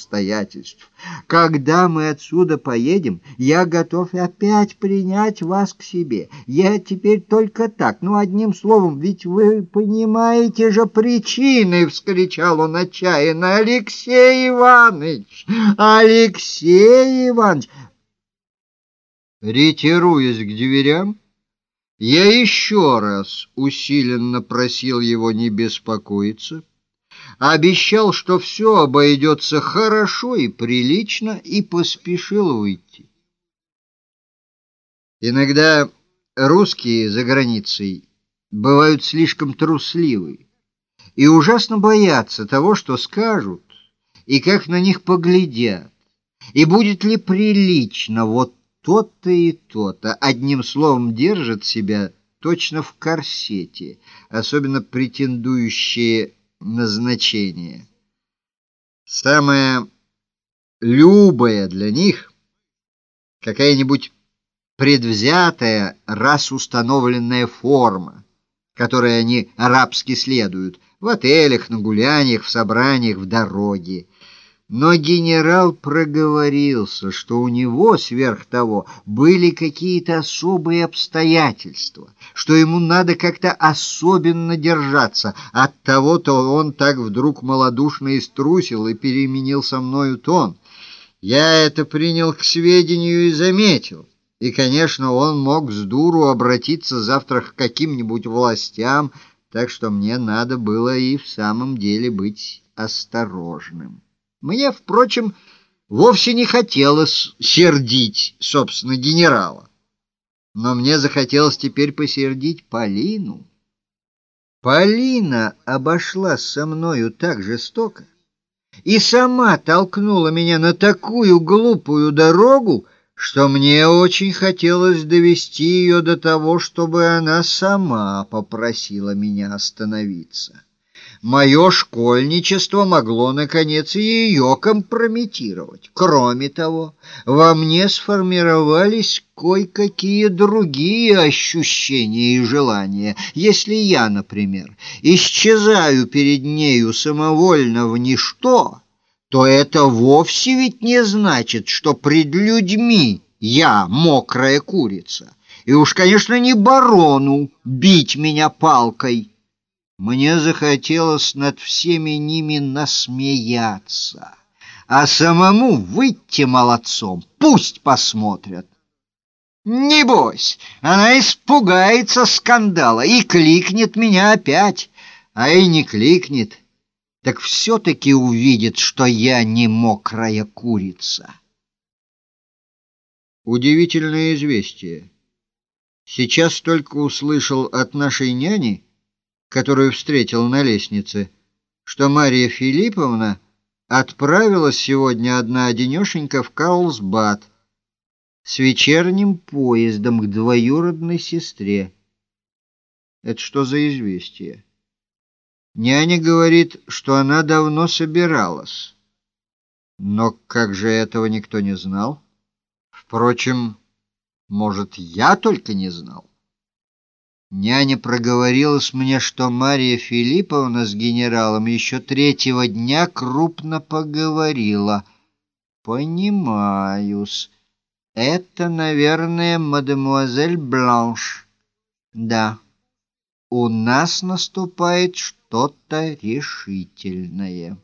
обстоятельств. Когда мы отсюда поедем, я готов опять принять вас к себе. Я теперь только так, ну, одним словом, ведь вы понимаете же причины, — вскричал он отчаянно. Алексей Иванович! Алексей Иванович! Ретируясь к дверям, я еще раз усиленно просил его не беспокоиться, обещал, что все обойдется хорошо и прилично, и поспешил уйти. Иногда русские за границей бывают слишком трусливы и ужасно боятся того, что скажут, и как на них поглядят, и будет ли прилично вот то-то и то-то. Одним словом, держат себя точно в корсете, особенно претендующие на значение. Самое любое для них какая-нибудь предвзятая, раз установленная форма, которой они арабски следуют, в отелях, на гуляниях, в собраниях, в дороге. Но генерал проговорился, что у него, сверх того, были какие-то особые обстоятельства, что ему надо как-то особенно держаться. От того-то он так вдруг малодушно иструсил и переменил со мною тон. Я это принял к сведению и заметил. И, конечно, он мог с дуру обратиться завтра к каким-нибудь властям, так что мне надо было и в самом деле быть осторожным. Мне, впрочем, вовсе не хотелось сердить, собственно, генерала. Но мне захотелось теперь посердить Полину. Полина обошлась со мною так жестоко и сама толкнула меня на такую глупую дорогу, что мне очень хотелось довести ее до того, чтобы она сама попросила меня остановиться. Мое школьничество могло, наконец, и ее компрометировать. Кроме того, во мне сформировались кое-какие другие ощущения и желания. Если я, например, исчезаю перед нею самовольно в ничто, то это вовсе ведь не значит, что пред людьми я мокрая курица. И уж, конечно, не барону бить меня палкой. Мне захотелось над всеми ними насмеяться, а самому выйти молодцом, пусть посмотрят. Небось, она испугается скандала и кликнет меня опять, а и не кликнет, так все-таки увидит, что я не мокрая курица. Удивительное известие. Сейчас только услышал от нашей няни, которую встретил на лестнице, что Мария Филипповна отправилась сегодня одна-одинешенька в Карлсбад с вечерним поездом к двоюродной сестре. Это что за известие? Няня говорит, что она давно собиралась. Но как же этого никто не знал? Впрочем, может, я только не знал? Няня проговорилась мне, что Мария Филипповна с генералом еще третьего дня крупно поговорила. Понимаюсь. Это, наверное, мадемуазель Бланш. Да, у нас наступает что-то решительное.